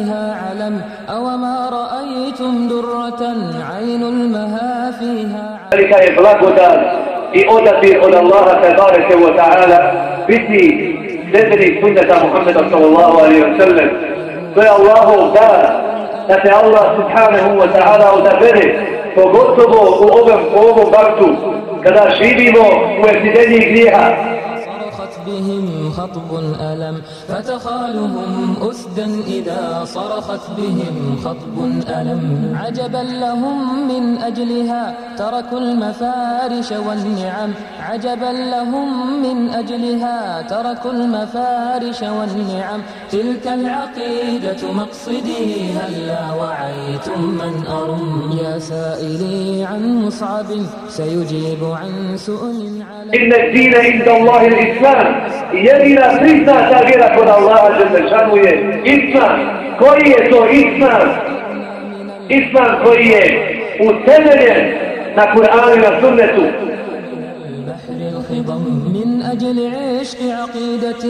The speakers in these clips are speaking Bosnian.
بها علم أو ما رأيتم درة عين المها فيها ذلك إبلاغ دان في أودة إلى الله تبارك وتعالى بدي تدري سنة محمد صلى الله عليه وسلم. في الله دان تتى الله سبحانه وتعالى وتفره فقلتبو وقبم قوم بارتو كذا شريبيمو وارتدني إليها صرخت بهم خطب ألم فتخالهم أسدا إذا صرخت بهم خطب ألم عجبا لهم من أجلها تركوا المفارش والنعم. عجبا لهم من أجلها تركوا المفارش والنعم. تلك العقيدة مقصدي هلا وعيتم من أرم؟ يا سائلي عن مصعب سيجيب عن سؤل على إن الدين عند الله الإسلام. Jedina priznata vjera kod Allaha Đelešanu je Islam. Koji je to Islam? Islam koji je utemeljen na Kur'anu i na sunnetu. الخضم من أجل عشق عقيدة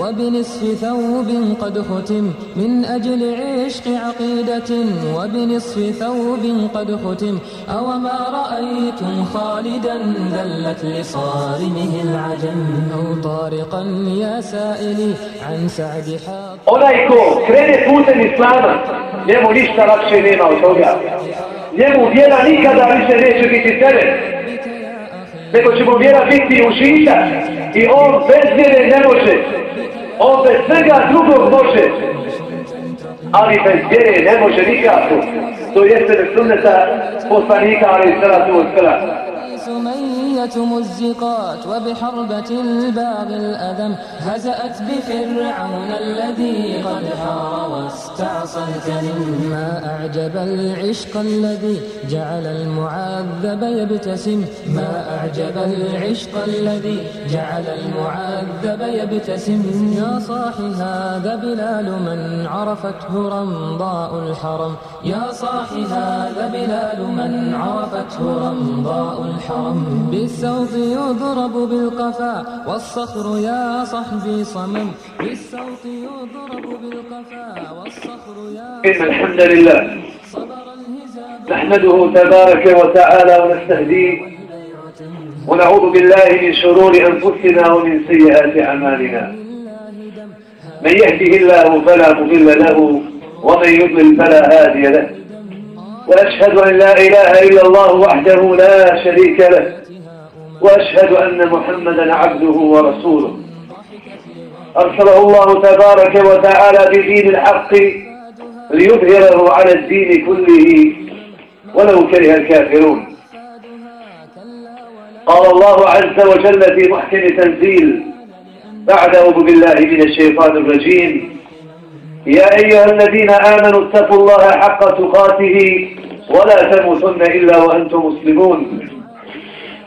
وبنصف ثوب قد ختم من أجل عشق عقيدة وبنصف ثوب قد ختم أو ما رأيتم خالدا ذلت لصارمه العجم أو طارقا يا سائلي عن سعد حاط Onaj ko krene putem Islama, njemu ništa lakše nema od toga. Njemu vjera nikada više neće biti tebe. Nego će mu vjera biti užitak i on bez vjere ne može. On bez svega drugog može. Ali bez vjere ne može nikako. To jeste bez sunneta poslanika, ali sada tu od سمية مزقات وبحربة الباغي الأذم هزأت بفرعون الذي قد حار واستعصى الكريم ما أعجب العشق الذي جعل المعذب يبتسم. ما أعجب العشق الذي جعل المعذب يبتسم. يا صاحي هذا بلال من عرفته رمضاء الحرم. يا صاحي هذا بلال من عرفته رمضاء الحرم. بالسوط يضرب بالقفا والصخر يا صحبي صمم بالسوط يضرب بالقفا والصخر يا إن الحمد لله نحمده تبارك وتعالى ونستهديه ونعوذ بالله من شرور أنفسنا ومن سيئات أعمالنا. من يهده الله فلا مضل له ومن يضلل فلا هادي له. وأشهد أن لا إله إلا الله وحده لا شريك له. وأشهد أن محمدا عبده ورسوله. أرسله الله تبارك وتعالى بدين الحق ليظهره على الدين كله ولو كره الكافرون. قال الله عز وجل في محكم تنزيل بعد أعوذ بالله من الشيطان الرجيم يا أيها الذين آمنوا اتقوا الله حق تقاته ولا تموتن إلا وأنتم مسلمون.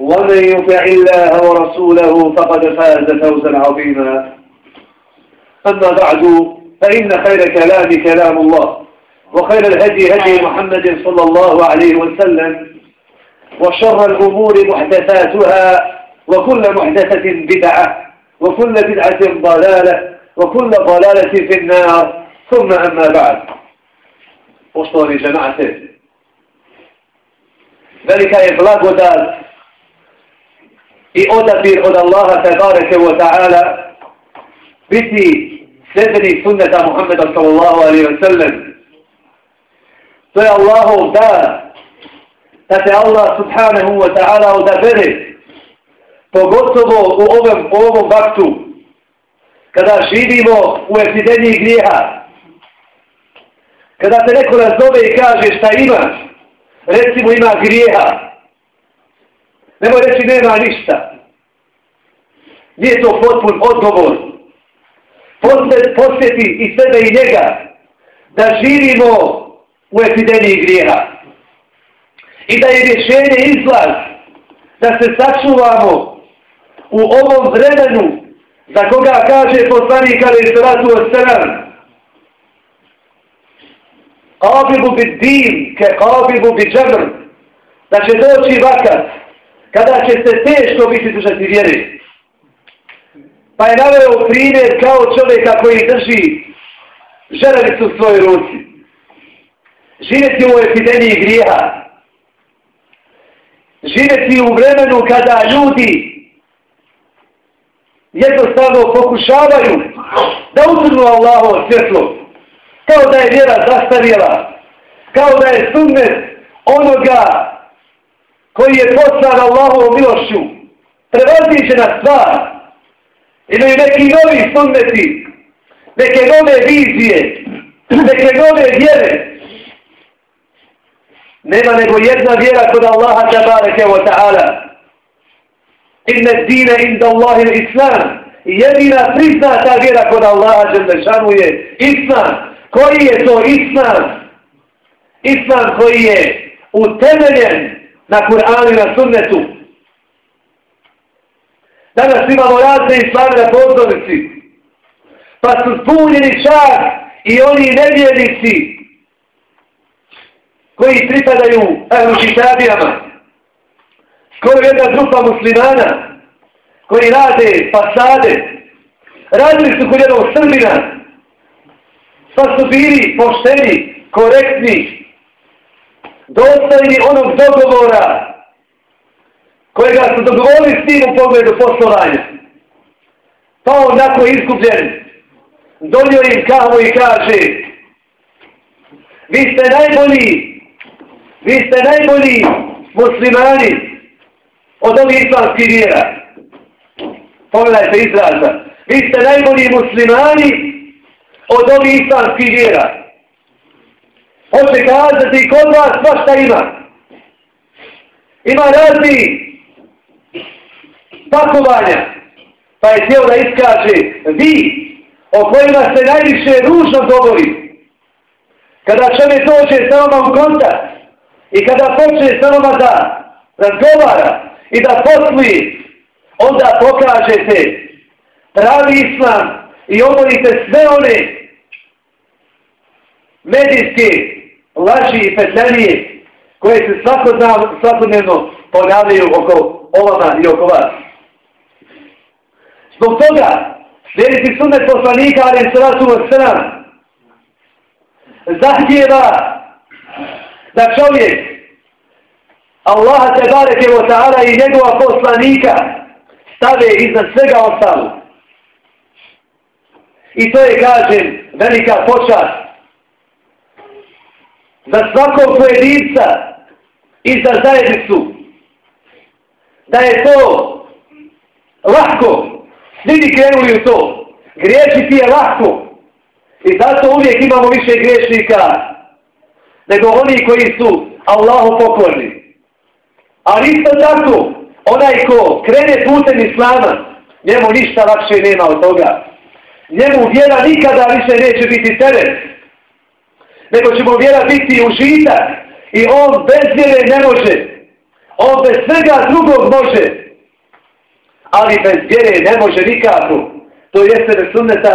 ومن يطع الله ورسوله فقد فاز فوزا عظيما. أما بعد فإن خير كلام كلام الله وخير الهدي هدي محمد صلى الله عليه وسلم وشر الأمور محدثاتها وكل محدثة بدعة وكل بدعة ضلالة وكل ضلالة في النار. ثم أما بعد. وصلوا جماعته velika je blagodat i odabir od Allaha tabareke wa ta'ala biti sljedbenik sunneta Muhammeda sallallahu alaihi wa sallam To je Allahov dar. Da te Allah subhanahu wa ta'ala odabere. Pogotovo u ovom, u ovom vaktu. Kada živimo u epidemiji grijeha. Kada te neko razove i kaže šta imaš. Recimo ima grijeha. Nemoj reći nema ništa. Nije to potpun odgovor. Posjeti i sebe i njega da živimo u epidemiji grijeha. I da je rješenje izlaz da se sačuvamo u ovom vremenu za koga kaže poslanik ali se ratu od sram. Qabibu bi din, ke qabibu bi džemr Da će doći vakat kada će se teško biti držati vjeri. Pa je naveo primjer kao čovjeka koji drži žeravicu u svojoj ruci. Živjeti u epidemiji grijeha. Živjeti u vremenu kada ljudi jednostavno pokušavaju da uzrnu Allahovo svjetlo. Kao da je vjera zastavila. Kao da je sunnet onoga koji je poslan Allahovom milošću. Prevaziđena stvar. Imaju neki novi sunneti, neke nove vizije, neke nove vjere. Nema nego jedna vjera kod Allaha tabareke wa ta'ala. Inne dine inda Allahi islam. Jedina priznata vjera kod Allaha želešanu je islam. Koji je to islam? Islam koji je utemeljen na Kur'anu i na sunnetu. Danas imamo razne islame na pozornici. Pa su spunjeni čak i oni nevjernici koji pripadaju ehlučitabijama. Skoro jedna grupa muslimana koji rade fasade. Radili su kod jednog srbina. Pa su bili pošteni, korektni, dostavili onog dogovora kojega su dogovorili s tim u pogledu poslovanja. Pa on nakon izgubljen, donio im kavu i kaže vi ste najbolji, vi ste najbolji muslimani od ovih islamskih vjera. Pogledajte izraza. Vi ste najbolji muslimani od ovih islamskih vjera. Hoće kazati kod vas svašta ima. Ima razni pakovanja. Pa je htio da iskaže vi o kojima se najviše ružno govori. Kada čovjek dođe sa vama u kontakt i kada počne sa vama da razgovara i da posluje, onda pokažete pravi islam i omorite sve one medijske laži i petljanije koje se svakodnevno ponavljaju oko ovama i oko vas. Zbog toga, slijediti sunet poslanika, ali se vas uvo sram, zahtjeva da čovjek Allaha te bareke o ta'ala i njegova poslanika stave iznad svega ostalo. I to je, kažem, velika počast za svakog pojedinca i za zajednicu da je to lahko Svi bi krenuli u to. Griješiti je lahko. I zato uvijek imamo više griješnika nego oni koji su Allahu pokorni. Ali isto tako, onaj ko krene putem Islama, njemu ništa lakše nema od toga. Njemu vjera nikada više neće biti teret. Nego će mu vjera biti užitak. I on bez vjere ne može. On bez svega drugog može ali bez vjere ne može nikako. To jeste bez sunneta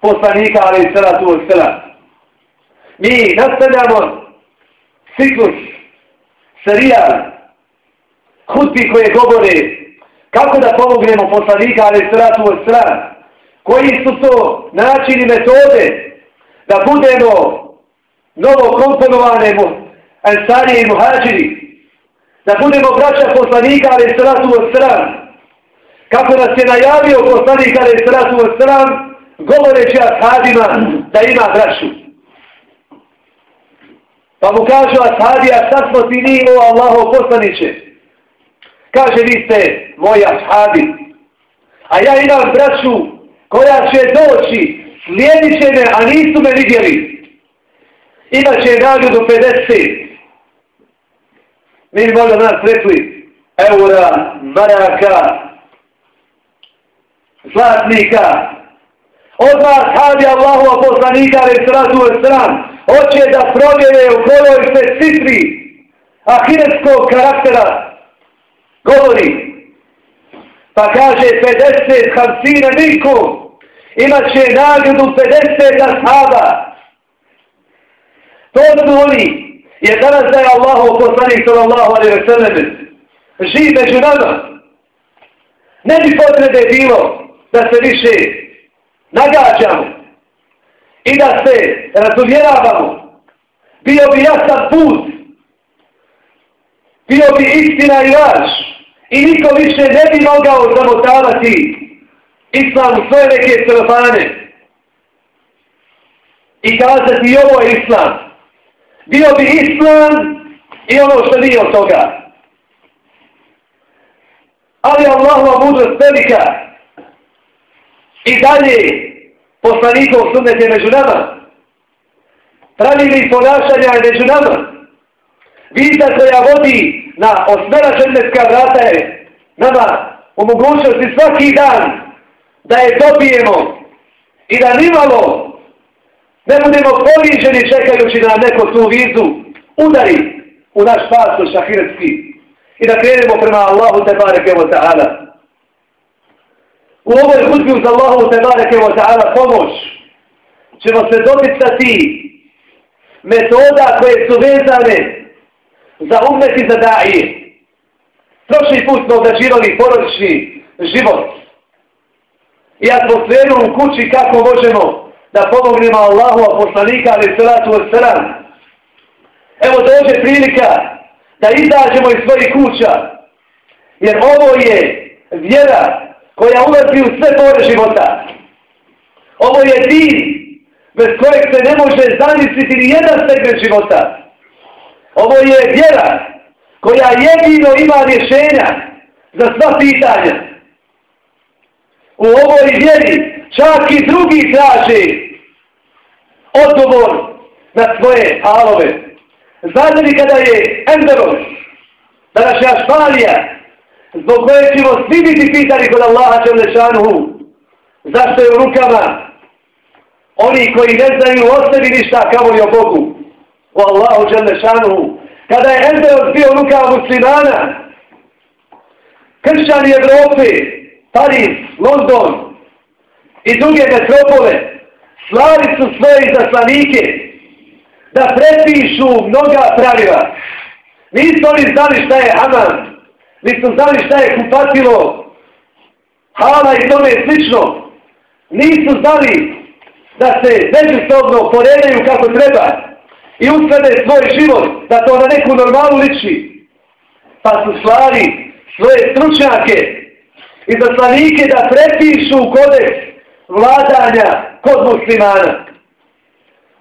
poslanika, ali i sada tu sada. Mi nastavljamo ciklus, serijal, hutbi koje govore kako da pomognemo poslanika, ali i sada tu sada. Koji su to načini metode da budemo novo komponovane mu, ensarije i muhađiri, da budemo braća poslanika, ali i od tu kako nas je najavio poslanik ali je sratu od stran, govoreći ashabima da ima braću. Pa mu kažu ashabi, a sad smo ti ni o Allaho poslaniće? Kaže, vi ste moji ashabi. A ja imam braću koja će doći, slijedit će me, a nisu me vidjeli. Imaće nagradu 50. Mi bi možda nas rekli, eura, maraka, zlatnika. Od vas, hadi Allahu, poslanika, ali sratu stran, hoće da provjere u kojoj se cifri ahiretskog karaktera govori. Pa kaže 50 hamsina nikom. Imaće nagradu 50 ashaba. To su jer danas da je Allahu poslanik sallallahu alaihi wa sallam živ među nama. Ne bi potrebe bilo da se više nagađamo i da se razumjeravamo. Bio bi jasan put, bio bi istina i laž i niko više ne bi mogao zamotavati islam u svoje neke celofane i kazati i ovo je islam. Bio bi islam i ono što nije od toga. Ali Allahova mudrost velika i dalje poslanikov sunnet je među nama. Pravili ponašanja je među nama. Vita koja vodi na osmera ženevska vrata je nama u mogućnosti svaki dan da je dobijemo i da nimalo ne budemo poniženi čekajući da neko tu vizu udari u naš pasoš ahiretski i da krenemo prema Allahu te bareke wa ta'ala. U ovoj hudbi uz Allahu te bareke wa ta'ala pomoć ćemo se doticati metoda koje su vezane za umeti za daje. Prošli put smo odrađivali porodični život i atmosferu u kući kako možemo da pomognemo Allahu a poslanika ali salatu wa salam. Evo dođe prilika da izađemo iz svojih kuća jer ovo je vjera koja ulazi u sve pore života. Ovo je din bez kojeg se ne može zamisliti ni jedan segment života. Ovo je vjera koja jedino ima rješenja za sva pitanja. U ovoj vjeri čak i drugi traže odgovor na svoje halove. Znate li kada je Enderos, današnja Španija, zbog koje ćemo svi biti pitani kod Allaha Čevlešanuhu, zašto je u rukama oni koji ne znaju o sebi ništa kao i o Bogu, o Allahu Čevlešanuhu, kada je Enderos bio u rukama muslimana, kršćani Evrope, Paris, London i druge metropole, slali su svoje izaslanike da prepišu mnoga pravila. Nisu oni znali šta je Haman, nisu znali šta je kupatilo, hala i tome slično. Nisu znali da se međusobno poredaju kako treba i usklade svoj život, da to na neku normalu liči. Pa su slali svoje stručnjake i zaslanike da prepišu kodeks vladanja kod muslimana.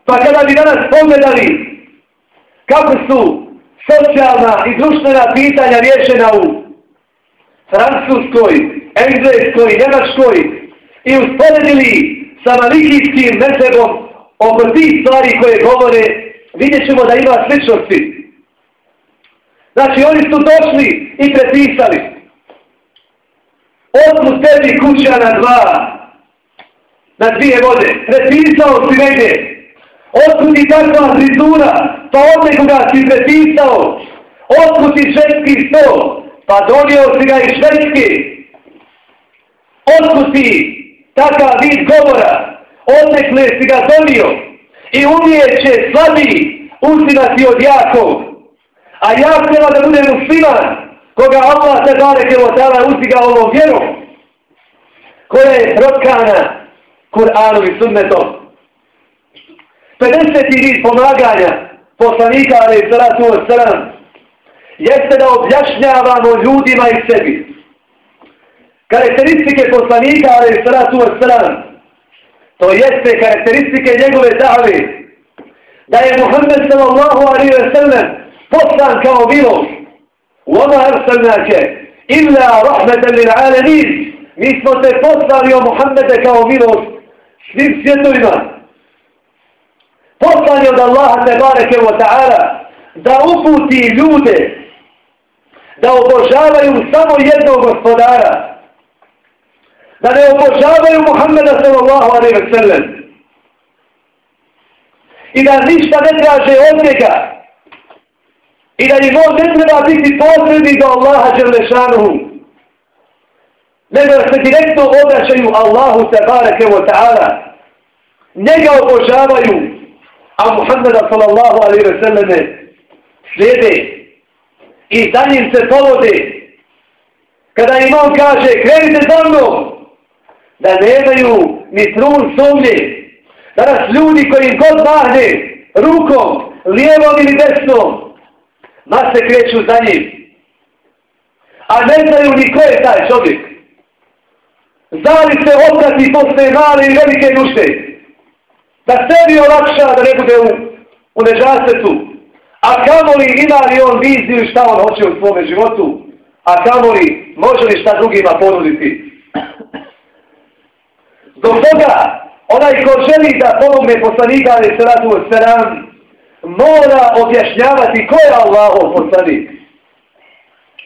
Pa kada bi danas pogledali kako su socijalna i društvena pitanja rješena u Francuskoj, Engleskoj, Njemačkoj i usporedili sa malikijskim mesebom oko tih stvari koje govore, vidjet ćemo da ima sličnosti. Znači, oni su došli i prepisali. Otmu tebi kuća na dva, na dvije vode. Prepisao si negdje. Otkud ti takva frizura, pa od nekoga si prepisao. Otkud ti švedski stol, pa donio si ga iz švedski. Otkud ti takav vid govora, odnekle si ga donio. I umijeće slabi uzimati od jakog. A ja treba da budem musliman, koga Allah se bareke od tala uziga ovom vjerom, koja je protkana Kur'anom i sunnetom. 50. vid pomaganja poslanika, ali i salatu jeste da objašnjavamo ljudima i sebi. Karakteristike poslanika, ali i salatu wa to jeste karakteristike njegove dave, da je Muhammed sallallahu alaihi wa sallam poslan kao milost. وَمَا أَرْسَلْنَاكَ illa rahmetan lil alamin. Mi smo te poslali o Muhammede kao milost svim svjetovima. Poslani od Allaha tebareke wa ta'ala da uputi ljude da obožavaju samo jednog gospodara. Da ne obožavaju Muhammeda sallallahu alaihi wa sallam. I da ništa ne traže od njega. I da im on ne treba biti posrednik do Allaha Đerlešanuhu. Nego da se direktno obraćaju Allahu tabareke wa ta'ala. Njega obožavaju. A Muhammeda sallallahu alaihi wa sallam slijede. I za njim se povode. Kada imam kaže krenite za mnom. Da nemaju ni trun sumnje. Danas ljudi koji god mahne rukom, lijevom ili desnom, ma se kreću za njim. A ne znaju ni ko je taj čovjek. Zali se oprati posle male i velike duše. Da sebi olakša da ne bude u, u nežasetu. A kamoli ima li on viziju šta on hoće u svome životu? A kamoli može li šta drugima ponuditi? Do toga, onaj ko želi da pomogne poslanika ali se radu od mora objašnjavati ko je Allahov poslanik.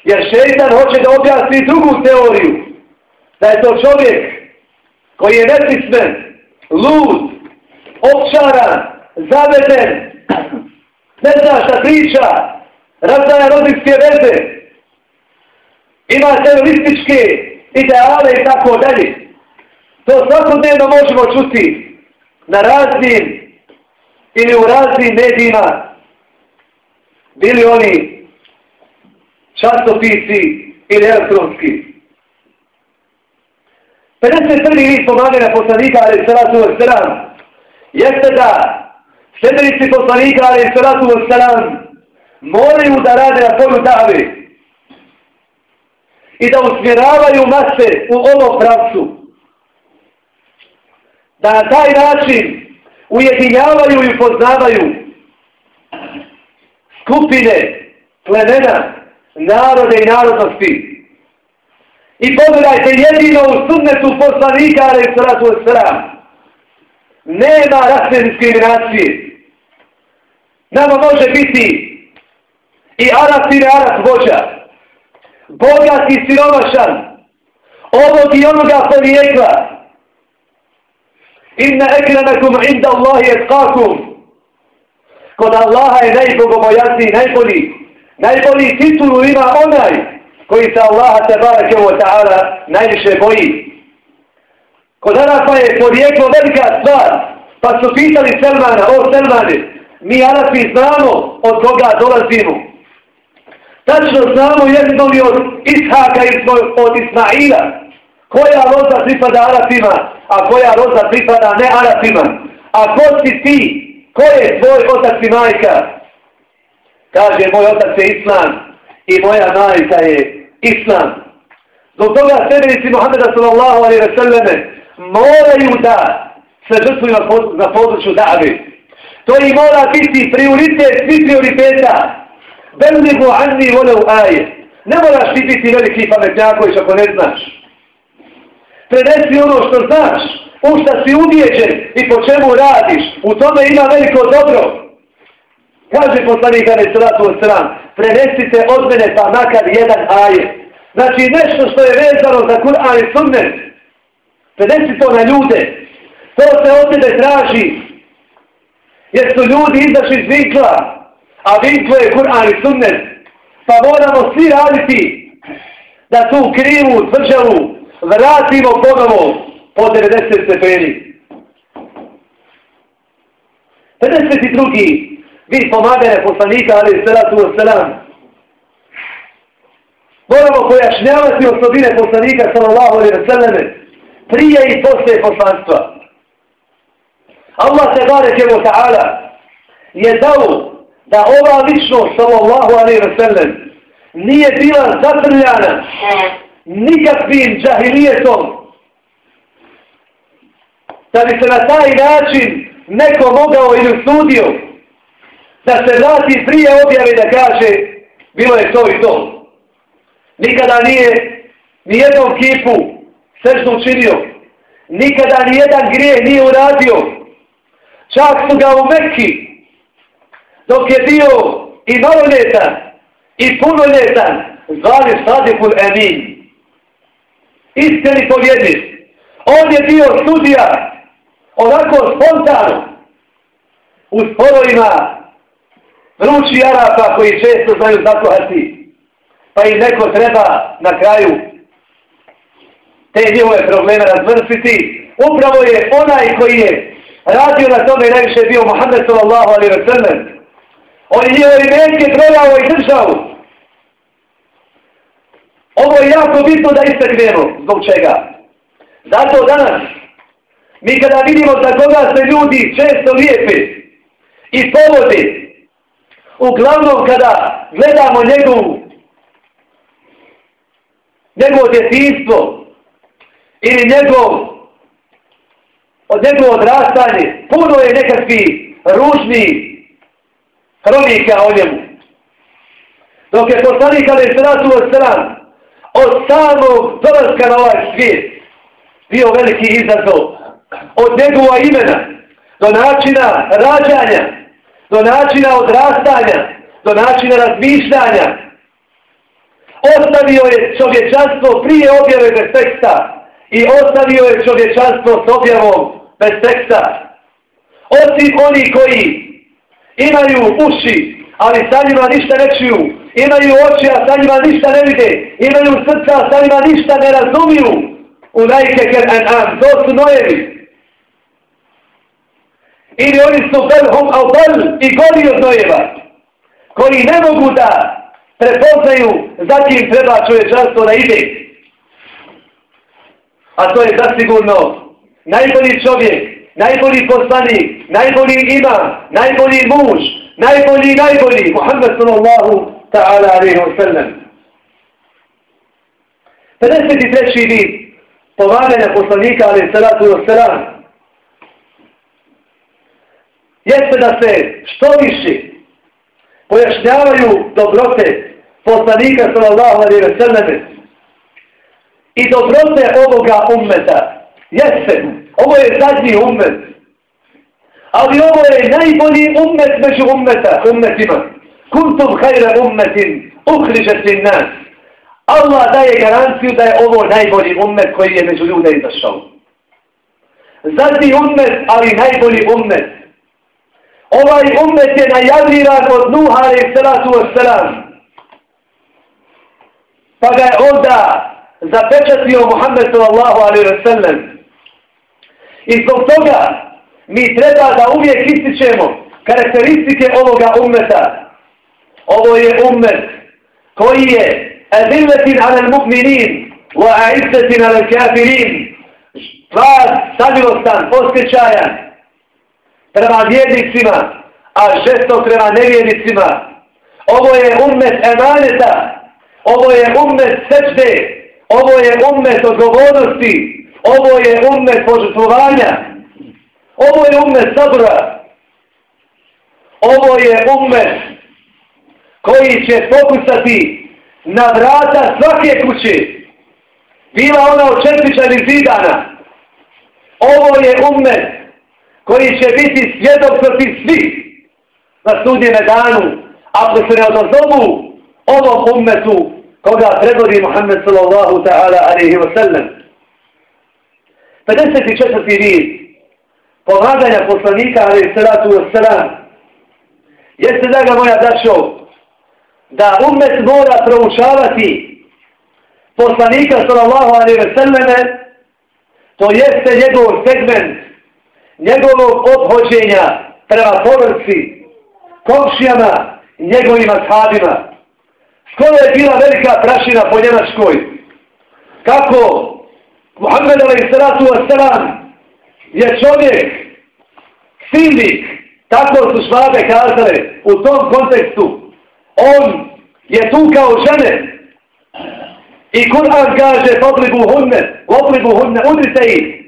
Jer šeitan hoće da objasni drugu teoriju. Da je to čovjek koji je nepismen, lud, opčaran, zaveden, ne zna šta priča, razdaja rodinske veze, ima terorističke ideale i tako dalje. To svakodnevno možemo čuti na raznim ili u raznim medijima bili oni častopisi ili elektronski. 51. list pomaganja poslanika ali salatu wa salam jeste da sredenici poslanika ali salatu wa salam moraju da rade na polju dave i da usmjeravaju mase u ovom pravcu. Da na taj način ujedinjavaju i upoznavaju skupine, plemena, narode i narodnosti. I pogledajte jedino u sunnetu poslanika, ali i sratu sram. Nema rasne diskriminacije. Nama može biti i Arab i ne Arab vođa, bogat i siromašan, ovog i onoga porijekla, Inna ekranakum inda Allahi etkakum. Kod Allaha je najbogobojasniji, najbolji. Najbolji titulu ima onaj koji se Allaha tebareke wa ta'ala najviše boji. Kod Arafa je porijeklo velika stvar. Pa su pitali Selmana, o Selmane, mi Arafi znamo od koga dolazimo. Tačno znamo jesmo li od Ishaka i od Ismaila. Koja roza pripada Arafima, a koja roza pripada ne Arafima? A ko si ti? Ko je tvoj otac i majka? Kaže, moj otac je Islam i moja majka je Islam. Zbog toga sredenici Muhammeda sallallahu alaihi wa sallame moraju da se žrtvuju na, pod, na području dave. To i mora biti prioritet svih prioriteta. Belnigu anni volev aje. Ne moraš ti biti veliki pametnjaković ako ne znaš prenesi ono što znaš, u šta si ubijeđen i po čemu radiš, u tome ima veliko dobro. Kaže poslanik Ali Salatu Osram, prenesite od mene pa makar jedan ajet. Znači nešto što je vezano za Kur'an i Sunnet. Prenesi to na ljude. To se od tebe traži. Jer su ljudi izašli iz vinkla, a vinklo je Kur'an i Sunnet. Pa moramo svi raditi da tu krivu tvrđavu vratimo ponovo po 90 stepeni. 52. Vi pomagane poslanika, ali salatu wasalam. Moramo pojašnjavati osobine poslanika, sallallahu alaihi wa prije i posle poslanstva. Allah se barek je ta'ala je dao da ova ličnost, sallallahu alaihi wa sallam, nije bila zatrljana nikakvim džahilijetom. Da bi se na taj način neko mogao ili usudio da se vrati prije objave da kaže bilo je to i to. Nikada nije nijednom kipu sežno učinio. Nikada nijedan grije nije uradio. Čak su ga u Mekki dok je bio i maloljetan i punoljetan, zvali Sadikul Emin. Istini povjednik. On je bio studija onako spontano u sporovima Ruči Arapa koji često znaju zakuhati. pa i neko treba na kraju te njihove probleme razvrstiti. Upravo je onaj koji je radio na tome najviše bio Muhammed sallallahu alaihi wa sallam. On je njihove imenke brojao i držao. Ovo je jako bitno da istaknemo. Zbog čega? Zato danas mi kada vidimo za koga se ljudi često lijepe i povode, uglavnom kada gledamo njegovu njegovo djetinstvo ili njegov od njegovo odrastanje, puno je nekakvi ružni hronika o njemu. Dok je poslanik ali sratu od stran od samog dolaska na ovaj svijet bio veliki izazov od njegova imena do načina rađanja, do načina odrastanja, do načina razmišljanja, ostavio je čovječanstvo prije objave bez teksta i ostavio je čovječanstvo s objavom bez teksta. Osim oni koji imaju uši, ali sa njima ništa ne čuju, imaju oči, a sa njima ništa ne vide, imaju srca, a sa njima ništa ne razumiju, u najke ker en am, to su nojevi. Ili oni su belhum al i gori od nojeva, koji ne mogu da prepoznaju zatim treba čovječanstvo da ide. A to je zasigurno najbolji čovjek, najbolji poslanik, najbolji imam, najbolji muž, najbolji, najbolji, Muhammed sallallahu ta'ala alaihi wa sallam. 53. vid pomaganja poslanika alaihi salatu wa sallam jeste da se što više pojašnjavaju dobrote poslanika sallallahu alaihi ve selleme i dobrote ovoga ummeta. Jeste, ovo je zadnji ummet. Ali ovo je najbolji ummet među ummeta, ummetima. Kuntum hajra ummetin, uhrižetin nas. Allah daje garanciju da je ovo najbolji ummet koji je među ljude izašao. Zadnji ummet, ali najbolji ummet. Ovaj umet je najavljivan od Nuha i salatu wassalam pa ga je onda zapečatio Muhammed sallallahu alaihi wa sallam. I zbog toga mi treba da uvijek ističemo karakteristike ovoga ummeta. Ovo je ummet koji je adillatin ala mu'minin wa a'izzatin ala kafirin. Vas samilostan, posjećajan prema vjernicima, a žestok prema nevjernicima. Ovo je ummet emaneta Ovo je ummet sečde, ovo je ummet odgovornosti, ovo je ummet požutvovanja, ovo je ummet sabra, ovo je ummet koji će pokusati na vrata svake kuće, bila ona od četvičanih zidana. Ovo je ummet koji će biti svjedok protiv svih na sudjene danu, ako se ne odazovu ovom ummetu koga predvodi Muhammed sallallahu ta'ala alaihi wa sallam. 54. vid pomaganja poslanika alaihi salatu wa sallam jeste da ga moja dašo da ummet mora proučavati poslanika sallallahu alaihi wa sallame to jeste njegov segment njegovog obhođenja prema povrci komšijama i njegovima shabima Skoro je bila velika prašina po Njemačkoj. Kako Muhammed alaih salatu wasalam je čovjek, silnik, tako su švabe kazale u tom kontekstu. On je tu kao žene. I Kur'an kaže poblibu hunne, poblibu hunne, udrite ih.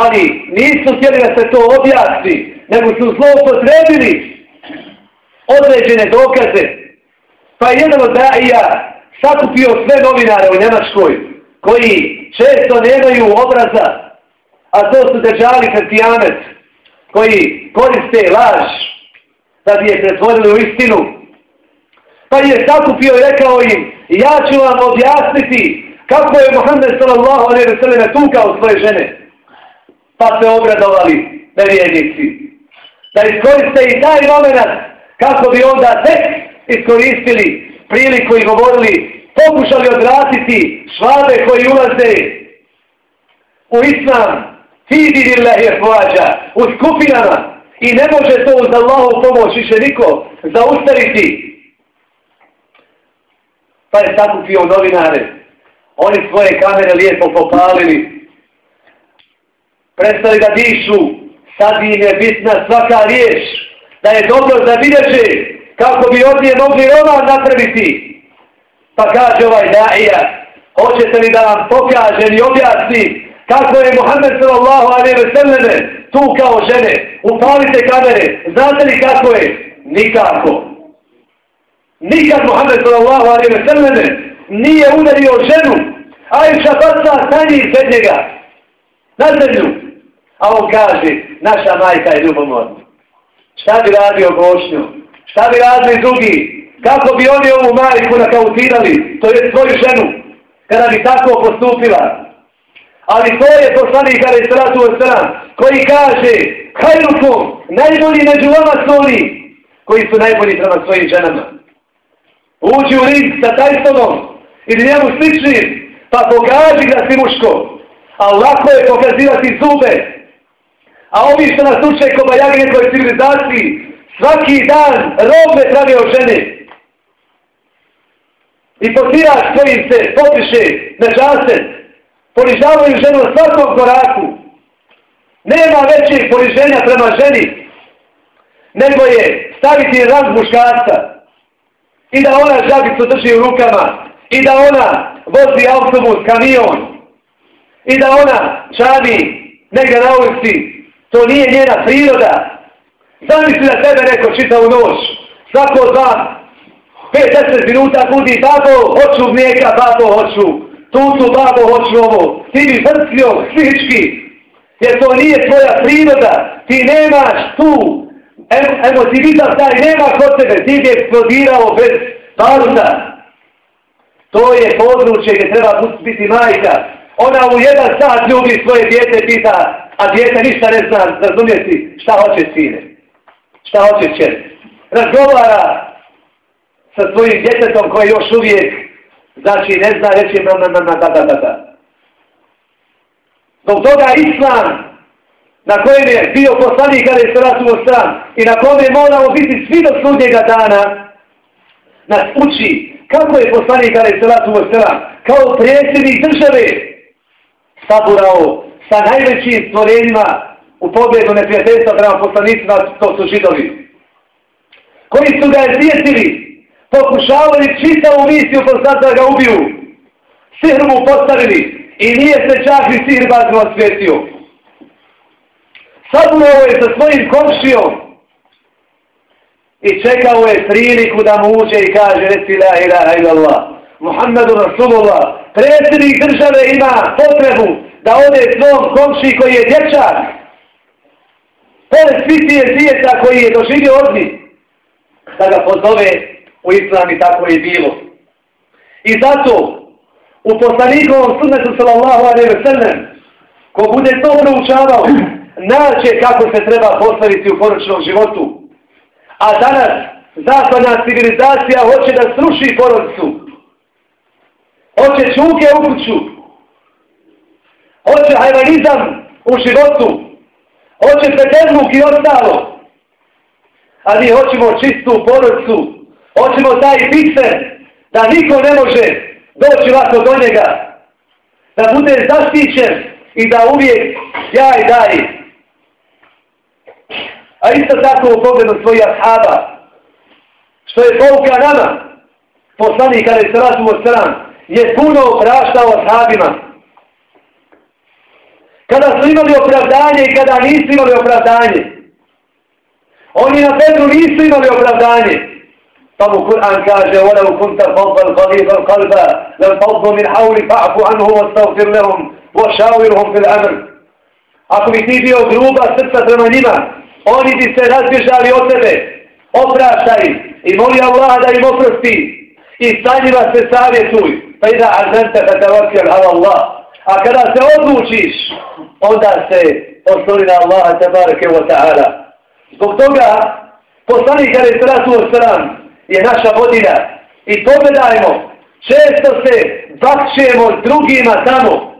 Ali nisu htjeli da se to objasni, nego su zlopotrebili određene dokaze. Pa je jedan od daija sakupio sve novinare u Njemačkoj koji često nemaju obraza, a to su držali pred koji koriste laž da bi je pretvorili u istinu. Pa je sakupio i rekao im, ja ću vam objasniti kako je Muhammed sallallahu alaihi wa sallam tukao svoje žene. Pa se ogradovali nevjernici. Da iskoriste i taj moment kako bi onda tek iskoristili priliku i govorili, pokušali odratiti švabe koji ulaze u islam, fidi lillahi hvađa, u skupinama i ne može to uz Allahu pomoć više niko zaustaviti. Pa je sakupio novinare, oni svoje kamere lijepo popalili, prestali da dišu, sad im je bitna svaka riješ, da je dobro da vidjeće kako bi od nje mogli roman napraviti. Pa kaže ovaj daija, hoćete li da vam pokažem i objasni kako je Muhammed sallallahu alaihi ve selleme tu kao žene, upalite kamere, znate li kako je? Nikako. Nikad Muhammed sallallahu alaihi ve selleme nije udario ženu, a i šabaca stanji pred njega, na zemlju. A on kaže, naša majka je ljubomorna. Šta bi radio Bošnju? Šta bi radili drugi? Kako bi oni ovu majku nakautirali? To je svoju ženu. Kada bi tako postupila. Ali to je poslanik kada je sratu od stran, koji kaže, hajrukom, najbolji među vama su oni, koji su najbolji prema svojim ženama. Uđi u ring sa tajstonom ili njemu sličnim, pa pokaži da si muško. A lako je pokazivati zube, A ovi što nas uče kobajagi nekoj civilizaciji, svaki dan robe pravi o žene. I potirač kojim se potiše na žasen, ponižavaju ženu na svakom koraku. Nema većeg poniženja prema ženi, nego je staviti raz muškarca i da ona žabicu drži u rukama i da ona vozi autobus, kamion i da ona čani negdje na ulici To nije njena priroda. Zamisli da tebe neko čita u noć. Svako dva, pet, deset minuta budi babo, hoću mlijeka, babo, hoću. Tutu, babo, hoću ovo. Ti bi vrtio, svički. Jer to nije tvoja priroda. Ti nemaš tu em, emotivizam taj, nema kod tebe. Ti bi eksplodirao bez baruda. To je područje gdje treba biti majka. Ona u jedan sat ljubi svoje djete, pita, a djete ništa ne zna razumjeti šta hoće sine, šta hoće će. Razgovara sa svojim djetetom koji još uvijek, znači ne zna reći na na na na da da da da. Zbog toga Islam, na kojem je bio poslanik kada je sratu stran i na kome moramo biti svi do sudnjega dana, nas uči kako je poslanik kada je sratu stran, kao predsjednik države, saburao sa najvećim stvorenjima u pogledu neprijateljstva prema poslanicima, to su židovi. Koji su ga izvijetili, pokušavali čitavu misiju poslanca da ga ubiju. Sihr mu postavili i nije se čak i sihr bazno osvjetio. Saburovo je sa svojim komšijom i čekao je priliku da mu uđe i kaže reci la ilaha illallah. Muhammedu Rasulullah, predsjednik države ima potrebu da ode svom komši koji je dječak, pored svitije svijeta koji je doživio od njih, da ga pozove u islam i tako je bilo. I zato u poslanikovom sunnetu sallallahu alaihi ve sellem, ko bude to proučavao, naće kako se treba postaviti u poročnom životu. A danas zapadna civilizacija hoće da sruši porodicu. Hoće čuke u kuću, hoće hajvanizam u životu, hoće pedezluk i ostalo. A mi hoćemo čistu porodicu, hoćemo taj pikser da niko ne može doći lako do njega, da bude zaštićen i da uvijek ja i. A isto tako u pogledu svojih ashaba, što je pouka nama, poslanik kada se sratu od stran, je puno praštao ashabima, Kada su imali opravdanje i kada nisu imali opravdanje. Oni na bedru nisu imali opravdanje. Pa mu Kur'an kaže وَلَوْ كُنْتَ فَضَّ الْغَلِيفَ الْقَلْبَ لَنْفَضُّ مِنْ حَوْلِ فَعْفُ عَنْهُ وَاسْتَغْفِرْ لَهُمْ وَشَاوِرْهُمْ فِي الْأَمْرِ Ako bi ti bio gruba srca prema njima, oni bi se razbježali od tebe, opraštaj i moli Allah da im oprosti i sa njima se savjetuj, pa i da azente da te vakir ala Allah. A kada se odlučiš, onda se osloni na Allaha tabareke wa ta'ala. Zbog toga, poslanik ali sratu osram je naša vodina i pogledajmo, često se bakćemo drugima tamo.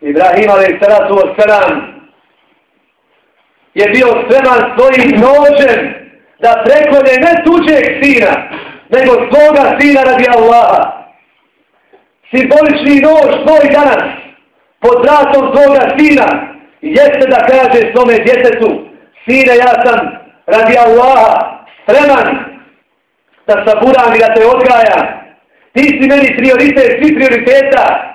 Ibrahim ali sratu osram je bio spreman svojim nožem da prekolje ne tuđeg sina, nego svoga sina radi Allaha Simbolični nož svoj danas pod vratom svoga sina jeste da kaže svome djetetu sine ja sam radi Allaha spreman da saburam i da te odgaja. Ti si meni prioritet, svi prioriteta.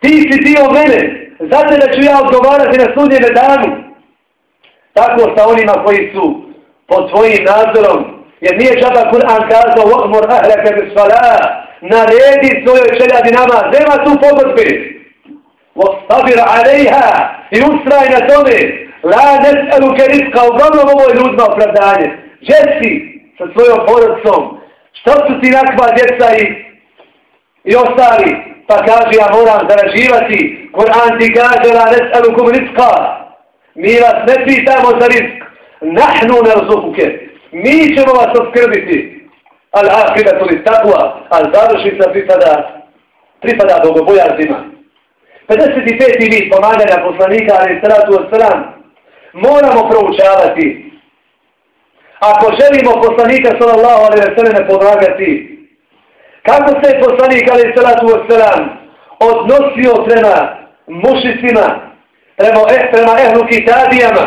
Ti si dio mene, zato da ću ja odgovarati na sudnjene danu. Tako sa onima koji su pod svojim nadzorom, jer nije čaba Kur'an kazao وَأْمُرْ أَهْلَكَ بِسْفَلَا naredi svojoj čeljadi nama, nema tu pogodbi. Ostavira alejha i ustraj na tome. La nes'elu keritka, uglavnom ovo je ljudno opravdanje. Žeci sa svojom porodcom, što su ti nakva djeca i, i ostali? Pa kaže, ja moram zaraživati. Kur'an ti kaže, la nes'elu kum ritka. Mi vas ne pitamo za risk. Nahnu ne razumke. Mi ćemo vas obskrbiti. Al-ahiratu li takva. Al završica pripada, pripada bogobojaznima. 55. vid pomaganja poslanika, ali salatu od moramo proučavati. Ako želimo poslanika, sallallahu alaihi wa sallam, pomagati, kako se poslanik, ali salatu od sram, odnosio prema mušicima, prema, eh, prema ehlu kitabijama,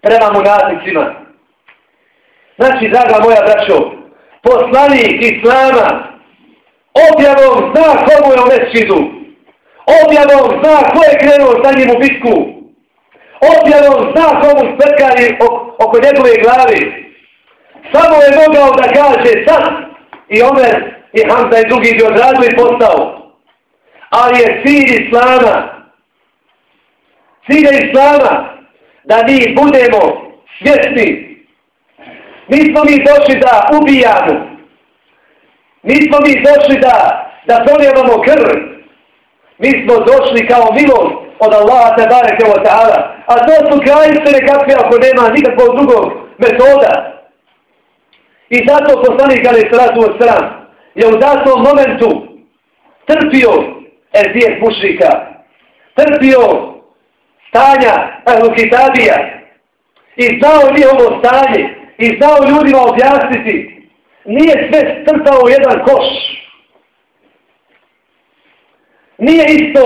prema munaticima. Znači, draga moja braćo, poslanik Islama objavom zna komu je u mesčidu, objavom zna ko je krenuo sa njim u bitku, objavom zna komu sprkani oko njegove glavi. Samo je mogao da kaže sad i Omer i Hamza i drugi bi odradili postao. Ali je cilj Islama, cilj Islama da mi budemo svjesni. Nismo mi došli da ubijamo. Nismo mi došli da, da polijevamo krv. Mi smo došli kao milost od Allaha te bareke wa ta'ala. A to su krajstvene kakve ako nema nikakvog drugog metoda. I zato poslanik ali sratu od sram je u datom momentu trpio ezijet mušrika. Trpio stanja ehlu kitabija. I znao njihovo stanje. I znao ljudima objasniti. Nije sve strtao u jedan koš. Nije isto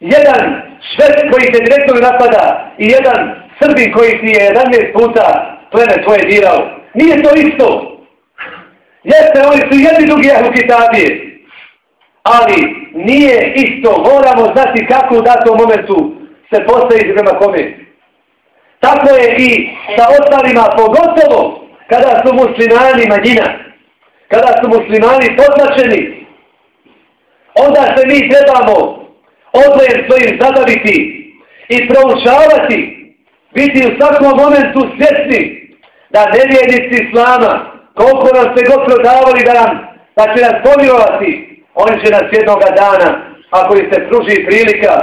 jedan šved koji te direktno napada i jedan srbin koji ti je 11 puta plene tvoje dirao. Nije to isto. Jeste, oni su jedni drugi jehu kitabije. Ali nije isto. Moramo znati kako u datom momentu se postavi prema kome. Tako je i sa ostalima, pogotovo kada su muslimani manjina. Kada su muslimani poznačeni, onda se mi trebamo odvojen svojim zadaviti i proučavati, biti u svakom momentu svjesni da nevjednici Islama, koliko nam se god prodavali da nam, da će nas pomirovati, oni će nas jednoga dana, ako im se pruži prilika,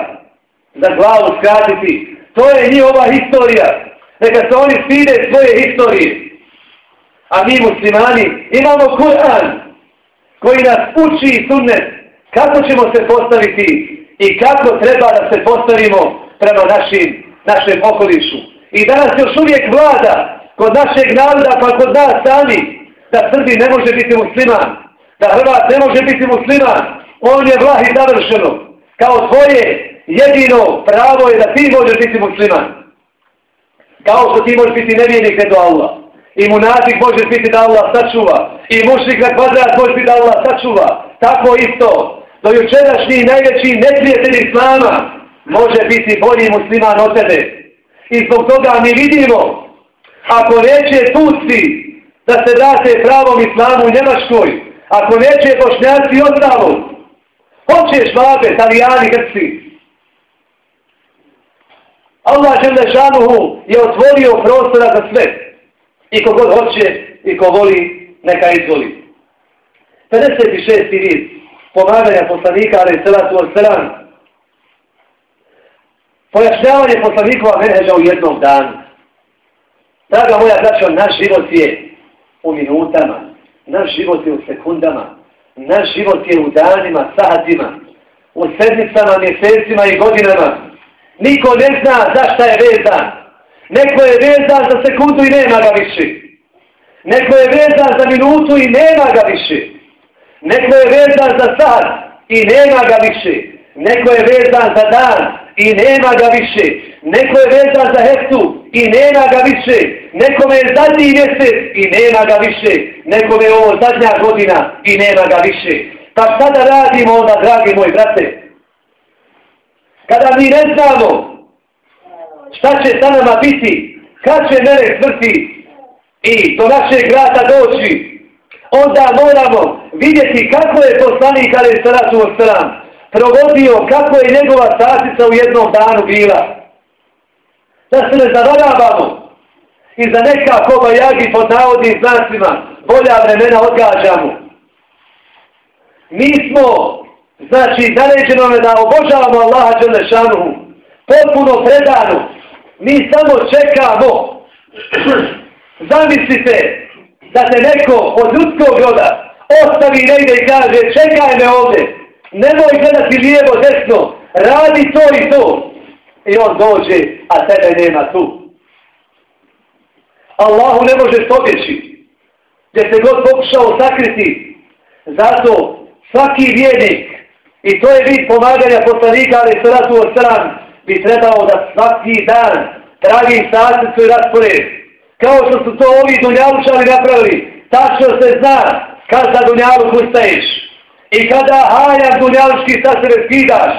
za glavu skratiti. To je njihova historija. Neka se oni stide svoje historije. A mi muslimani imamo Kur'an koji nas uči sunnet kako ćemo se postaviti i kako treba da se postavimo prema našim, našem okolišu. I danas još uvijek vlada kod našeg naroda pa kod nas sami da Srbi ne može biti musliman, da Hrvat ne može biti musliman, on je vlah i završeno. Kao tvoje jedino pravo je da ti možeš biti musliman. Kao što ti možeš biti nevijenik do Allah. I munatik možeš biti da Allah sačuva. I mušnik na kvadrat možeš biti da Allah sačuva. Tako isto do jučerašnji najveći neprijatelj Islama, može biti bolji musliman od tebe. I zbog toga mi vidimo, ako neće Turci da se date pravom islamu u Njemačkoj, ako neće Bošnjaci ostalo, hoćeš vabe, Italijani, Grci. Allah Želešanuhu je otvorio prostora za sve. I kogod hoće i ko voli, neka izvoli. 56. vid pomaganja poslanika, ali salatu od selam, Pojašnjavanje poslanikova menheđa u jednom danu. Draga moja braćo, naš život je u minutama, naš život je u sekundama, naš život je u danima, satima, u sedmicama, mjesecima i godinama. Niko ne zna zašta je vezan. Neko je vezan za sekundu i nema ga više. Neko je vezan za minutu i nema ga više. Neko je vezan za sad i nema ga više. Neko je vezan za dan i nema ga više. Neko je vezan za heftu i nema ga više. Nekome je zadnji mjesec i nema ga više. Nekome je ovo zadnja godina i nema ga više. Pa šta da radimo onda, dragi moji brate? Kada mi ne znamo šta će sa nama biti, kad će mene smrti i do našeg grada doći, onda moramo vidjeti kako je poslanik ali Saratu o provodio kako je njegova stasica u jednom danu bila. Da se ne zavaravamo i za neka koba jagi pod navodnim znacima bolja vremena odgađamo. Mi smo, znači, zaređeno je da obožavamo Allaha Đelešanuhu, potpuno predanu. Mi samo čekamo. Zamislite da se neko od ljudskog roda ostavi negdje i kaže čekaj me ovdje nemoj gledati lijevo, desno, radi to i to. I on dođe, a tebe nema tu. Allahu ne može pobjeći, gdje se god pokušao sakriti. Zato svaki vjernik, i to je bit pomaganja poslanika, ali se ratu od stran, bi trebao da svaki dan travi sasicu i raspored. Kao što su to ovi dunjalučani napravili, tačno se zna kad za dunjaluk ustaješ. I kada haljak dunjalučki sa sebe skidaš,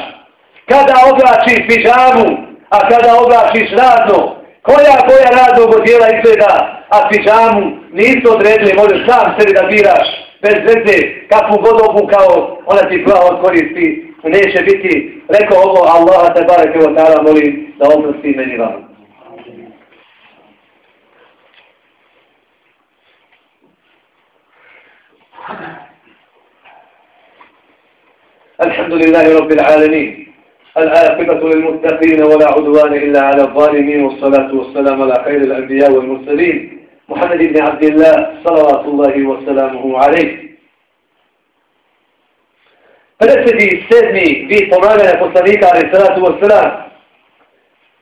kada oblačiš pižamu, a kada oblačiš radno, koja koja radnog odjela izgleda, a pižamu nisu odredili, možeš sam sebi da biraš, bez veze, kakvu god obukao, ona ti plavo koristi, neće biti, rekao ovo, Allah te barek evo tada molim da oprosti meni vam. الحمد لله رب العالمين العاقبة للمتقين ولا عدوان إلا على الظالمين والصلاة والسلام على خير الأنبياء والمرسلين محمد بن عبد الله صلوات الله وسلامه عليه Presedi sedmi vid pomaganja poslanika, ali salatu wa salam,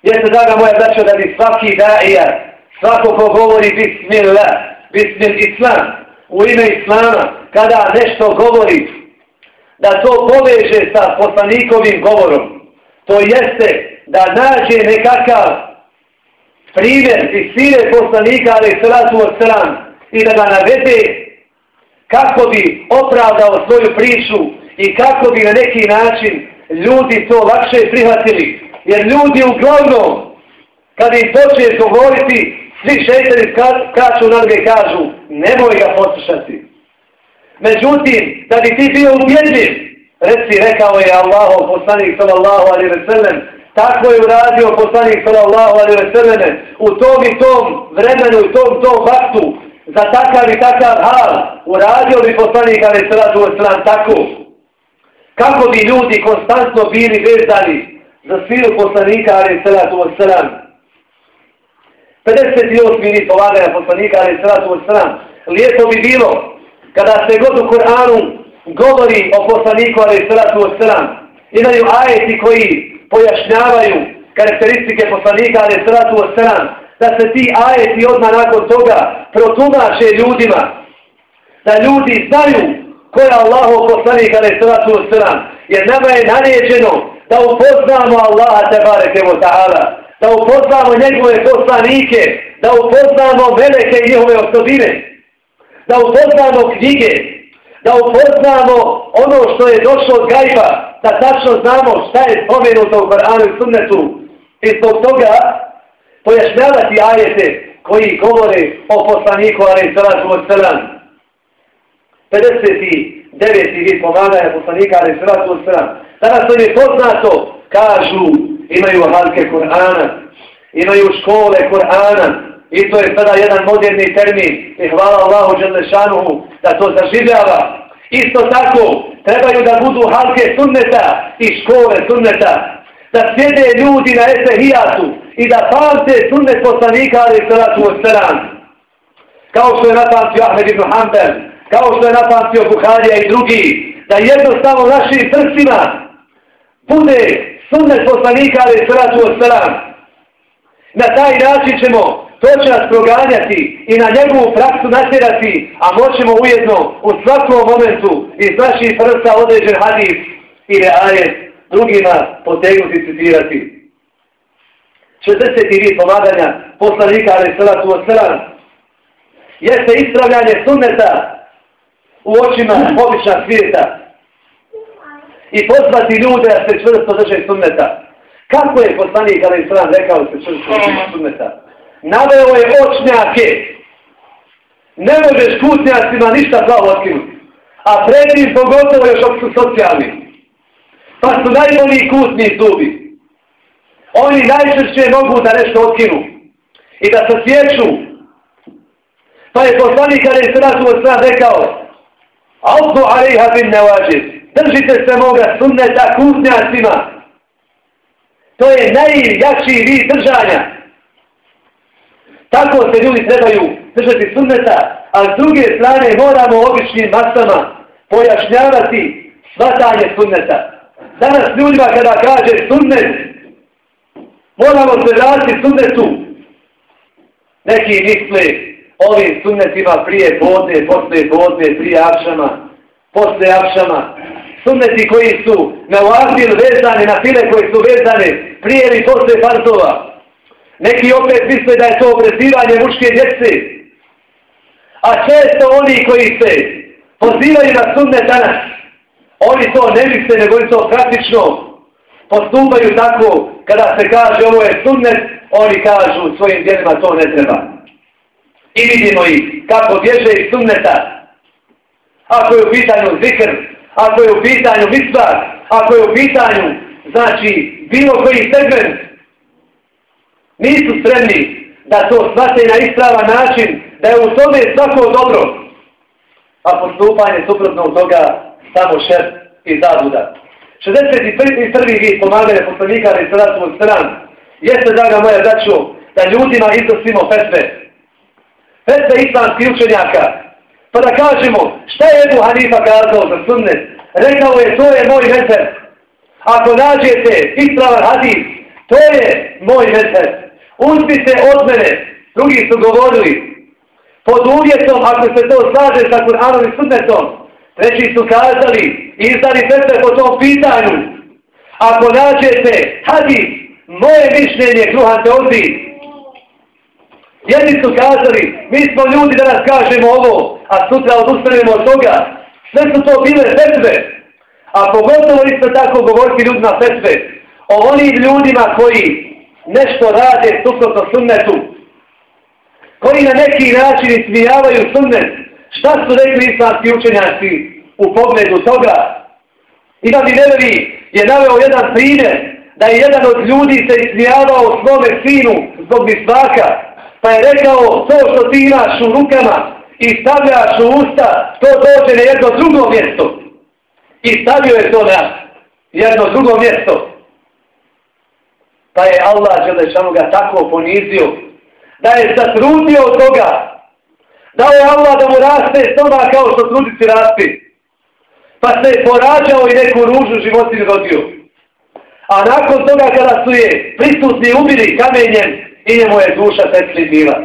jeste, draga moja braćo, da bi svaki daija, svako ko govori bismillah, bismil islam, u ime islama, kada nešto govori, da to poveže sa poslanikovim govorom. To jeste da nađe nekakav primjer i sire poslanika ali sratu od sran i da ga navede kako bi opravdao svoju priču i kako bi na neki način ljudi to lakše prihvatili. Jer ljudi uglavnom kad im počne govoriti svi šeteri kaču na i kažu nemoj ga poslušati. Međutim, da bi ti bio ubjedljiv, reci, rekao je Allahov poslanik sallallahu alaihi ve sellem, tako je uradio poslanik sallallahu alaihi ve selleme, u tom i tom vremenu, u tom tom vaktu, za takav i takav hal, uradio bi poslanik alaihi sallatu wa sallam tako. Kako bi ljudi konstantno bili vezani za sviru poslanika alaihi sallatu wa sallam. 58 minut polaganja poslanika alaihi sallatu wa sallam. Lijepo bi bilo kada se god u Koranu govori o poslaniku alaihi sallatu wa salam, imaju ajeti koji pojašnjavaju karakteristike poslanika ali sratu wa da se ti ajeti odmah nakon toga protumače ljudima, da ljudi znaju ko je Allahov poslanik ali sratu wa salam, jer nama je naređeno da upoznamo Allaha tebareke wa ta'ala, da upoznamo njegove poslanike, da upoznamo velike i njihove osobine, da upoznamo knjige, da upoznamo ono što je došlo od gajba, da tačno znamo šta je spomenuto u Koranu i Sunnetu i zbog toga pojašnjavati ajete koji govore o poslaniku Ali Salatu od Selam. 59. vid pomaganja poslanika Ali Salatu od Selam. Danas to je poznato, kažu, imaju halke Korana, imaju škole Korana, i to je sada jedan moderni termin i hvala Allahu Đelešanuhu da to zaživljava. Isto tako, trebaju da budu halke sunneta i škole sunneta, da sjede ljudi na Esehijatu i da pamte sunnet poslanika ali salatu wasalam. Kao što je napamtio Ahmed ibn Hanbel, kao što je napamtio Buharija i drugi, da jednostavno našim srcima bude sunnet poslanika ali salatu wasalam. Na taj način ćemo to će nas proganjati i na njegovu praksu natjerati, a moćemo ujedno u svakom momentu iz naših prsta određen hadis ili ajet drugima potegnuti citirati. 60. vid pomaganja poslanika ali salatu wa jeste ispravljanje sunneta u očima obična svijeta i pozvati ljude da se čvrsto drže sunneta. Kako je poslanik ali salam rekao da se čvrsto drže sunneta? Naveo je očnjake. Ne možeš putnjacima ništa zao otkinuti. A predim pogotovo još su socijalni. Pa su najbolji kutni zubi. Oni najčešće mogu da nešto otkinu. I da se sjeću. Pa je poslanik kada je sratu od strana rekao Alku alejha bin nevađid. Držite se moga sunneta kutnjacima. To je najjačiji vid držanja. Tako se ljudi trebaju držati sunneta, a s druge strane moramo običnim masama pojašnjavati svatanje sunneta. Danas ljudima kada kaže sunnet, moramo se raditi sunnetu. Neki misle ovim sunnetima prije bodne, posle bodne, prije akšama, posle akšama. Sunneti koji su na uvazil vezani, na file koji su vezane prije ili posle farzova. Neki opet misle da je to obrezivanje muške djece. A često oni koji se pozivaju na sudne danas, oni to ne misle, nego oni to praktično postupaju tako, kada se kaže ovo je sunnet, oni kažu svojim djelima to ne treba. I vidimo ih kako bježe iz sunneta. Ako je u pitanju zikr, ako je u pitanju misvar, ako je u pitanju, znači, bilo koji segment, nisu spremni da to shvate na ispravan način, da je u tome svako dobro, a postupanje suprotno toga samo šer i zabuda. 61. vid pomagane poslanika i sadatom od stran jeste, draga moja, začu da ljudima iznosimo fetve. Fetve islamskih učenjaka. Pa da kažemo, šta je Ebu Hanifa kazao za sunnet? Rekao je, to je moj mezer. Ako nađete ispravan hadis, to je moj mezer uzmite od mene, drugi su govorili, pod uvjetom, ako se to slaže sa Kur'anom i Sunnetom, treći su kazali, izdali srce po tom pitanju, ako nađete hadis, moje mišljenje, kruhan te odbi, jedni su kazali, mi smo ljudi da nas kažemo ovo, a sutra odustanemo od toga, sve su to bile fetve, a pogotovo isto tako govoriti ljudima fetve, o onim ljudima koji nešto rade suprotno sunnetu, koji na neki način ismijavaju sunnet, šta su rekli islamski učenjaci u pogledu toga? Imam i Nevevi je naveo jedan primjer da je jedan od ljudi se ismijavao svome sinu zbog misvaka, pa je rekao to što ti imaš u rukama i stavljaš u usta, to dođe na jedno drugo mjesto. I stavio je to na jedno drugo mjesto. Pa je Allah Želešanu ga tako ponizio, da je zatrudio od toga, da je Allah da mu raste stoma kao što trudici raste. Pa se je porađao i neku ružu životinu rodio. A nakon toga kada su je prisutni ubili kamenjem i njemu je duša tekli bila.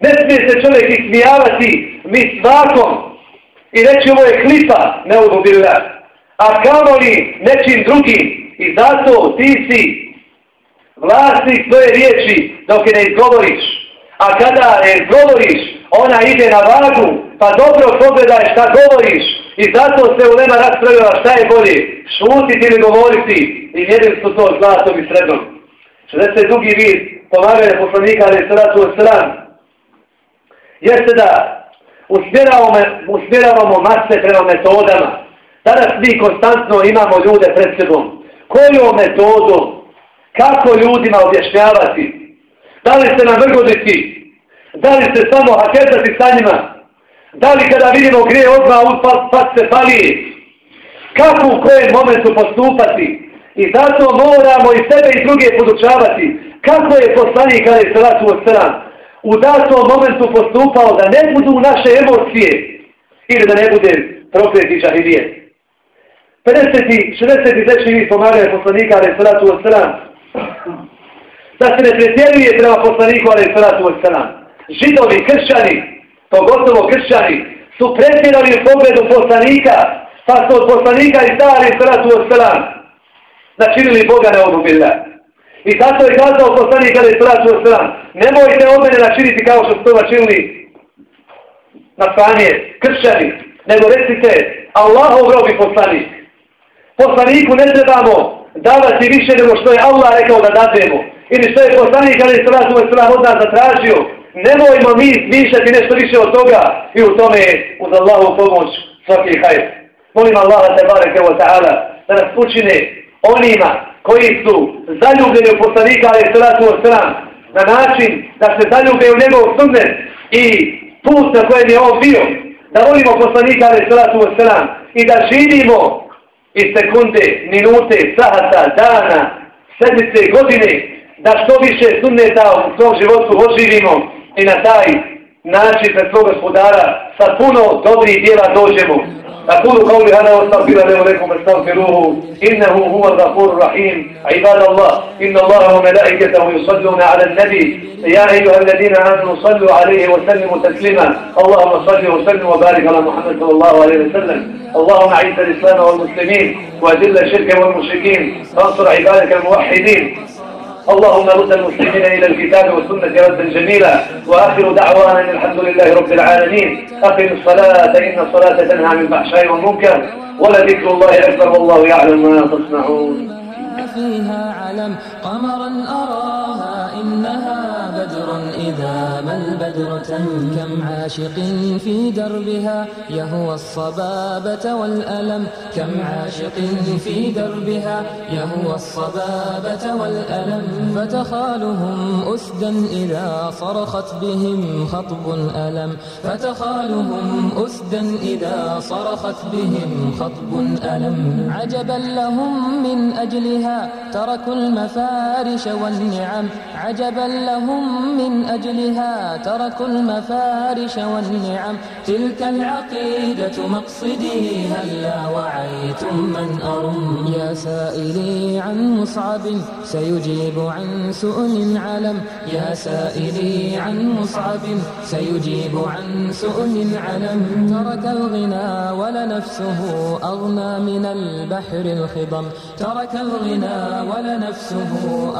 Ne smije se čovjek ismijavati mi svakom i reći ovo je klipa neudobila. A kamoli nečim drugim I zato ti si vlasnik svoje riječi dok je ne izgovoriš. A kada ne izgovoriš, ona ide na vagu, pa dobro pogledaj šta govoriš. I zato se u Lema raspravila šta je bolje, šutiti ili govoriti i mjerili su to zlatom i sredom. 62. vid pomaganja poslanika, ali se ratu sran, jeste da usmjeravamo, usmjeravamo mase prema metodama. Danas mi konstantno imamo ljude pred sebom. Kojom metodom? Kako ljudima objašnjavati? Da li se navrgoditi? Da li se samo haketati sa njima? Da li kada vidimo grije odmah upad, pa se pali? Kako u kojem momentu postupati? I zato moramo i sebe i druge podučavati. Kako je poslanik kada je salatu od stran? U datom momentu postupao da ne budu naše emocije ili da ne bude prokleti žahidije. 50. i 63. vid pomagaju poslanika ali salatu od stran. Da se ne pretjeruje prema poslaniku ali salatu od stran. Židovi, kršćani, pogotovo kršćani, su pretjerali u pogledu poslanika, pa su od poslanika i stali salatu od selam, načinili Boga na ovu bilja. I zato je kazao poslanik ali salatu od selam, nemojte od mene načiniti kao što su to načinili na stanje kršćani, nego recite Allahov robi poslanik. Poslaniku ne trebamo davati više nego što je Allah rekao da dademo. Ili što je poslanik kada je sratu od od nas zatražio, Nemojmo mi smišljati nešto više od toga i u tome uz Allahu pomoć svaki hajr. Molim Allaha te bareke wa ta'ala da nas učine onima koji su zaljubljeni u poslanika ali salatu wa salam na način da se zaljube u njegov sunnet i put na kojem je on bio da volimo poslanika ali salatu wa salam i da živimo i sekunde, minute, sahata, dana, sedmice, godine da što više sunneta u svom životu oživimo i na taj način pred svog gospodara sa puno dobrih dijela dođemo. أقول قولي هذا واستغفر لي ولكم استغفروه إنه هو الغفور الرحيم عباد الله إن الله وملائكته يصلون على النبي يا أيها الذين آمنوا صلوا عليه وسلموا تسليما اللهم صل وسلم وبارك على محمد صلى الله عليه وسلم اللهم أعز الإسلام والمسلمين وأذل الشرك والمشركين وانصر عبادك الموحدين اللهم رد المسلمين إلى الكتاب والسنة ردا جميلا وآخر دعوانا أن الحمد لله رب العالمين. أقم الصلاة إن الصلاة تنهى عن الفحشاء والمنكر ولذكر الله أكبر والله يعلم ما تصنعون. فيها علم قمرا أراها إنها إذا ما البدر تم كم عاشق في دربها يهوى الصبابة والألم كم عاشق في دربها يهوى الصبابة والألم فتخالهم أسدا إذا صرخت بهم خطب ألم فتخالهم أسدا إذا صرخت بهم خطب ألم عجبا لهم من أجلها تركوا المفارش والنعم عجبا لهم من أجلها تركوا المفارش والنعم. تلك العقيدة مقصدي هلا وعيتم من أرم. يا سائلي عن مصعب سيجيب عن سؤل علم. يا سائلي عن مصعب سيجيب عن سؤل علم. ترك الغنى ولنفسه أغنى من البحر الخضم. ترك الغنى ولنفسه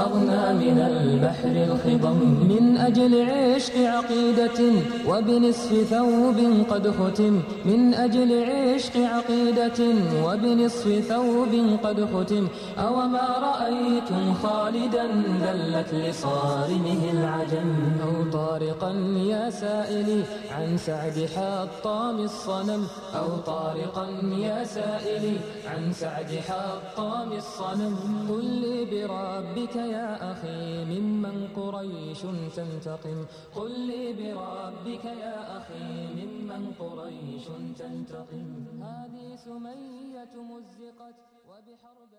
أغنى من البحر الخضم. من أجل عشق عقيدة وبنصف ثوب قد ختم. من أجل عشق عقيدة وبنصف ثوب قد ختم. أو ما رأيتم خالدا ذلت لصارمه العجم. أو طارقا يا سائلي عن سعد حطام الصنم. أو طارقا يا سائلي عن سعد حطام الصنم. قل لي بربك يا أخي ممن قريش تنتقم قل لي بربك يا أخي ممن قريش تنتقم؟ هذه سمية مزقت وبحربة